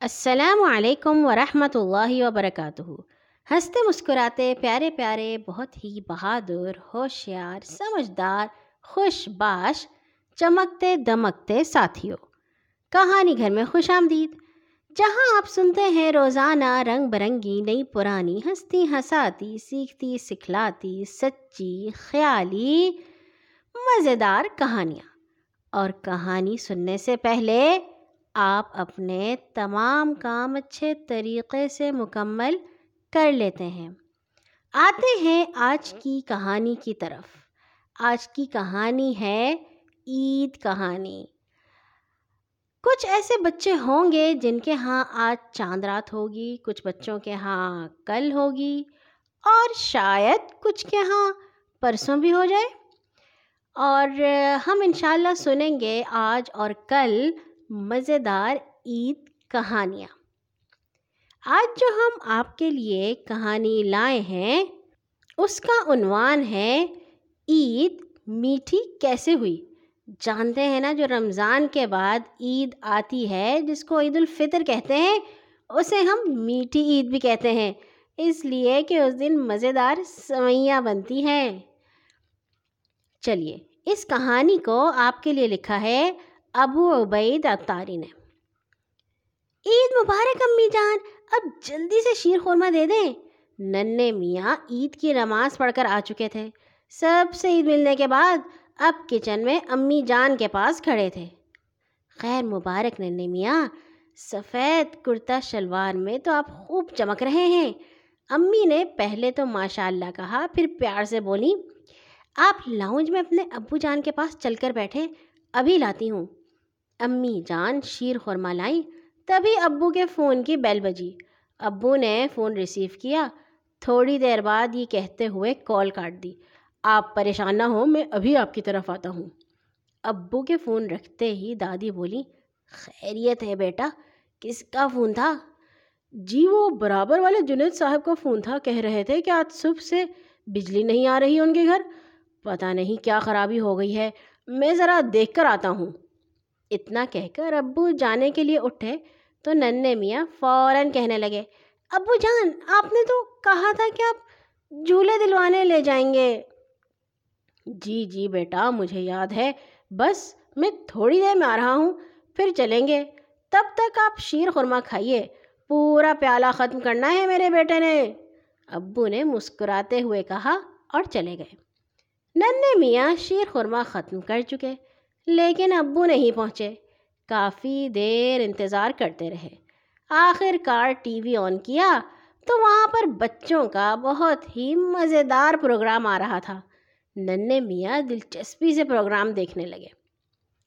السلام علیکم ورحمۃ اللہ وبرکاتہ۔ ہنستے مسکراتے پیارے پیارے، بہت ہی بہادر، ہوشیار، سمجھدار، خوش باش، چمکتے دمکتے ساتھیوں۔ کہانی گھر میں خوش آمدید۔ جہاں آپ سنتے ہیں روزانہ رنگ برنگی، نئی پرانی ہنستی ہنساتی، سیکھتی سکھلاتی، سچی خیالی، مزیدار کہانیاں۔ اور کہانی سننے سے پہلے آپ اپنے تمام کام اچھے طریقے سے مکمل کر لیتے ہیں۔ آتے ہیں آج کی کہانی کی طرف۔ آج کی کہانی ہے عید کہانی۔ کچھ ایسے بچے ہوں گے جن کے ہاں آج چاند رات ہوگی، کچھ بچوں کے ہاں کل ہوگی اور شاید کچھ کے ہاں پرسوں بھی ہو جائے۔ اور ہم انشاءاللہ سنیں گے آج اور کل مزیدار عید کہانیاں۔ آج جو ہم آپ کے لیے کہانی لائے ہیں، اس کا عنوان ہے عید میٹھی کیسے ہوئی۔ جانتے ہیں نا جو رمضان کے بعد عید آتی ہے، جس کو عید الفطر کہتے ہیں، اسے ہم میٹھی عید بھی کہتے ہیں۔ اس لیے کہ اس دن مزیدار سوئیاں بنتی ہیں۔ چلیے، اس کہانی کو آپ کے لیے لکھا ہے ابو عبید اختاری نے۔ عید مبارک، امی جان۔ اب جلدی سے شیر خورما دے دیں۔ ننے میاں عید کی نماز پڑھ کر آ چکے تھے۔ سب سے عید ملنے کے بعد اب کچن میں امی جان کے پاس کھڑے تھے۔ خیر مبارک ننے میاں۔ سفید کرتا شلوار میں تو آپ خوب چمک رہے ہیں۔ امی نے پہلے تو ماشاء اللہ کہا، پھر پیار سے بولی، آپ لاؤنج میں اپنے ابو جان کے پاس چل کر بیٹھے ابھی لاتی ہوں۔ امی جان شیر خورما لائیں تبھی ابو کے فون کی بیل بجی۔ ابو نے فون ریسیو کیا، تھوڑی دیر بعد یہ کہتے ہوئے کال کاٹ دی۔ آپ پریشان نہ ہوں، میں ابھی آپ کی طرف آتا ہوں۔ ابو کے فون رکھتے ہی دادی بولی، خیریت ہے بیٹا، کس کا فون تھا؟ جی وہ برابر والے جنید صاحب کا فون تھا، کہہ رہے تھے کہ آج صبح سے بجلی نہیں آ رہی ان کے گھر۔ پتہ نہیں کیا خرابی ہو گئی ہے، میں ذرا دیکھ کر آتا ہوں۔ اتنا کہہ کر ابو جانے کے لیے اٹھے تو ننے میاں فوراً کہنے لگے، ابو جان، آپ نے تو کہا تھا کہ آپ جھولے دلوانے لے جائیں گے۔ جی جی بیٹا، مجھے یاد ہے۔ بس میں تھوڑی دیر میں آ رہا ہوں، پھر چلیں گے۔ تب تک آپ شیر خورما کھائیے۔ پورا پیالہ ختم کرنا ہے میرے بیٹے نے۔ ابو نے مسکراتے ہوئے کہا اور چلے گئے۔ ننے میاں شیر خورما ختم کر چکے۔ لیکن ابو نہیں پہنچے۔ کافی دیر انتظار کرتے رہے۔ آخر کار ٹی وی آن کیا تو وہاں پر بچوں کا بہت ہی مزیدار پروگرام آ رہا تھا۔ ننے میاں دلچسپی سے پروگرام دیکھنے لگے۔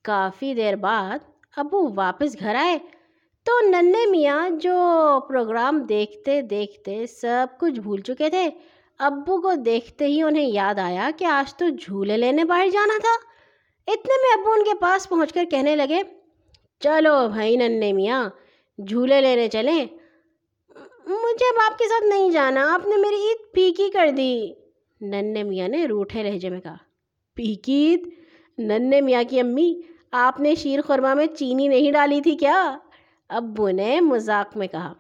کافی دیر بعد ابو واپس گھر آئے تو ننے میاں جو پروگرام دیکھتے دیکھتے سب کچھ بھول چکے تھے۔ ابو کو دیکھتے ہی انہیں یاد آیا کہ آج تو جھولے لینے باہر جانا تھا۔ اتنے میں ابو ان کے پاس پہنچ کر کہنے لگے، چلو بھائی ننے میاں، جھولے لینے چلیں۔ مجھے اب آپ کے ساتھ نہیں جانا، آپ نے میری عید پھیکی کر دی۔ ننے میاں نے روٹھے لہجے میں کہا پیکی عید؟ ننے میاں کی امی، آپ نے شیر خورما میں چینی نہیں ڈالی تھی کیا؟ ابو نے مذاق میں کہا،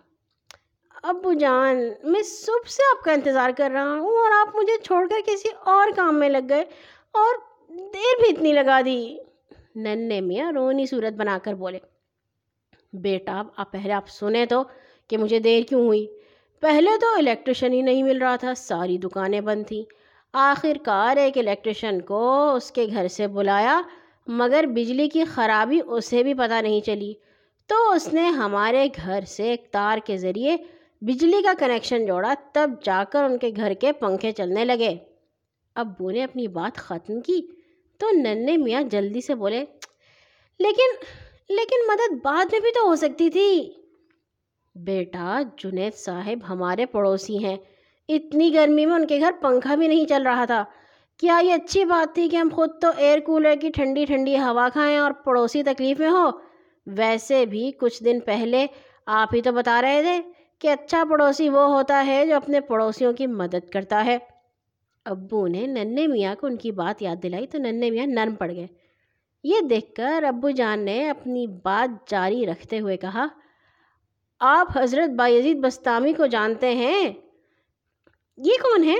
ابو جان، میں صبح سے آپ کا انتظار کر رہا ہوں اور آپ مجھے چھوڑ کر کسی اور کام میں لگ گئے اور دیر بھی اتنی لگا دی۔ ننے میاں رونی صورت بنا کر بولے، بیٹا آپ پہلے آپ سنیں تو کہ مجھے دیر کیوں ہوئی۔ پہلے تو الیکٹریشن ہی نہیں مل رہا تھا، ساری دکانیں بند تھیں۔ آخر کار ایک الیکٹریشن کو اس کے گھر سے بلایا، مگر بجلی کی خرابی اسے بھی پتہ نہیں چلی۔ تو اس نے ہمارے گھر سے ایک تار کے ذریعے بجلی کا کنیکشن جوڑا، تب جا کر ان کے گھر کے پنکھے چلنے لگے۔ ابو نے اپنی بات ختم کی۔ تو ننے میاں جلدی سے بولے، لیکن لیکن مدد بعد میں بھی تو ہو سکتی تھی۔ بیٹا، جنید صاحب ہمارے پڑوسی ہیں۔ اتنی گرمی میں ان کے گھر پنکھا بھی نہیں چل رہا تھا۔ کیا یہ اچھی بات تھی کہ ہم خود تو ایئر کولر کی ٹھنڈی ٹھنڈی ہوا کھائیں اور پڑوسی تکلیف میں ہو ویسے بھی کچھ دن پہلے آپ ہی تو بتا رہے تھے کہ اچھا پڑوسی وہ ہوتا ہے جو اپنے پڑوسیوں کی مدد کرتا ہے۔ ابو نے ننے میاں کو ان کی بات یاد دلائی تو ننے میاں نرم پڑ گئے۔ یہ دیکھ کر ابو جان نے اپنی بات جاری رکھتے ہوئے کہا، آپ حضرت بایزید بستامی کو جانتے ہیں؟ یہ کون ہے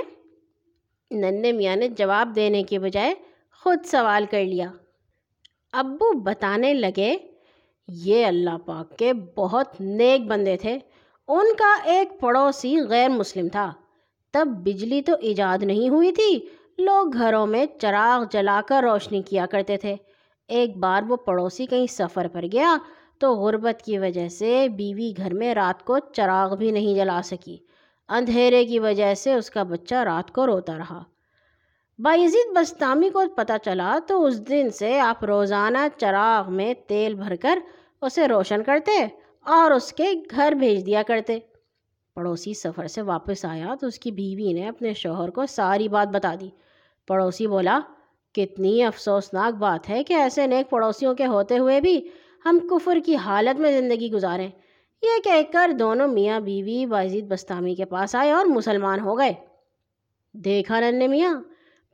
ننے میاں نے جواب دینے کے بجائے خود سوال کر لیا۔ ابو بتانے لگے، یہ اللہ پاک کے بہت نیک بندے تھے۔ ان کا ایک پڑوسی غیر مسلم تھا۔ تب بجلی تو ایجاد نہیں ہوئی تھی۔ لوگ گھروں میں چراغ جلا کر روشنی کیا کرتے تھے۔ ایک بار وہ پڑوسی کہیں سفر پر گیا تو غربت کی وجہ سے بیوی گھر میں رات کو چراغ بھی نہیں جلا سکی۔ اندھیرے کی وجہ سے اس کا بچہ رات کو روتا رہا۔ بائزید بستامی کو پتہ چلا تو اس دن سے آپ روزانہ چراغ میں تیل بھر کر اسے روشن کرتے اور اس کے گھر بھیج دیا کرتے۔ پڑوسی سفر سے واپس آیا تو اس کی بیوی نے اپنے شوہر کو ساری بات بتا دی۔ پڑوسی بولا، کتنی افسوسناک بات ہے کہ ایسے نیک پڑوسیوں کے ہوتے ہوئے بھی ہم کفر کی حالت میں زندگی گزاریں۔ یہ کہہ کر دونوں میاں بیوی بازید بستامی کے پاس آئے اور مسلمان ہو گئے۔ دیکھا ننے میاں،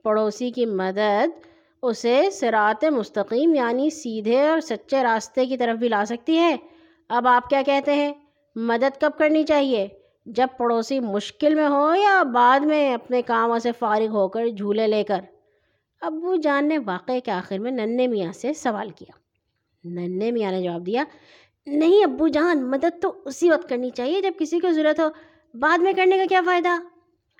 پڑوسی کی مدد اسے سرات مستقیم یعنی سیدھے اور سچے راستے کی طرف بھی لا سکتی ہے۔ اب آپ کیا کہتے ہیں؟ مدد کب کرنی چاہیے؟ جب پڑوسی مشکل میں ہو یا بعد میں اپنے کاموں سے فارغ ہو کر جھولے لے کر؟ ابو جان نے واقعے کے آخر میں ننے میاں سے سوال کیا۔ ننے میاں نے جواب دیا، نہیں ابو جان، مدد تو اسی وقت کرنی چاہیے جب کسی کو ضرورت ہو۔ بعد میں کرنے کا کیا فائدہ؟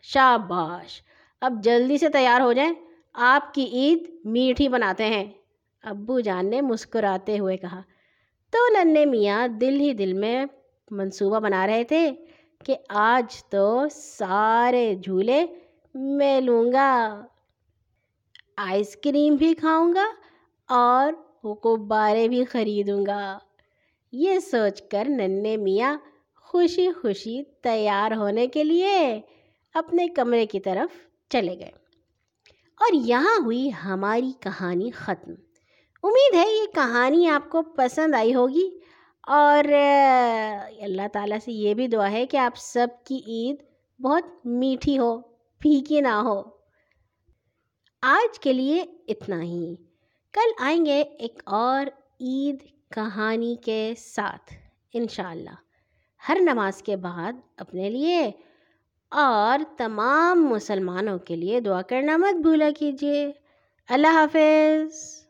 شاباش، اب جلدی سے تیار ہو جائیں۔ آپ کی عید میٹھی بناتے ہیں۔ ابو جان نے مسکراتے ہوئے کہا۔ تو ننے میاں دل ہی دل میں منصوبہ بنا رہے تھے۔ کہ آج تو سارے جھولے میں لوں گا۔ آئس کریم بھی کھاؤں گا اور غبارے بھی خریدوں گا۔ یہ سوچ کر ننے میاں خوشی خوشی تیار ہونے کے لیے اپنے کمرے کی طرف چلے گئے۔ اور یہاں ہوئی ہماری کہانی ختم۔ امید ہے یہ کہانی آپ کو پسند آئی ہوگی۔ اور اللہ تعالیٰ سے یہ بھی دعا ہے کہ آپ سب کی عید بہت میٹھی ہو، پھیکی نہ ہو۔ آج کے لیے اتنا ہی۔ کل آئیں گے ایک اور عید کہانی کے ساتھ، انشاءاللہ۔ ہر نماز کے بعد اپنے لیے اور تمام مسلمانوں کے لیے دعا کرنا مت بھولا کیجیے۔ اللہ حافظ۔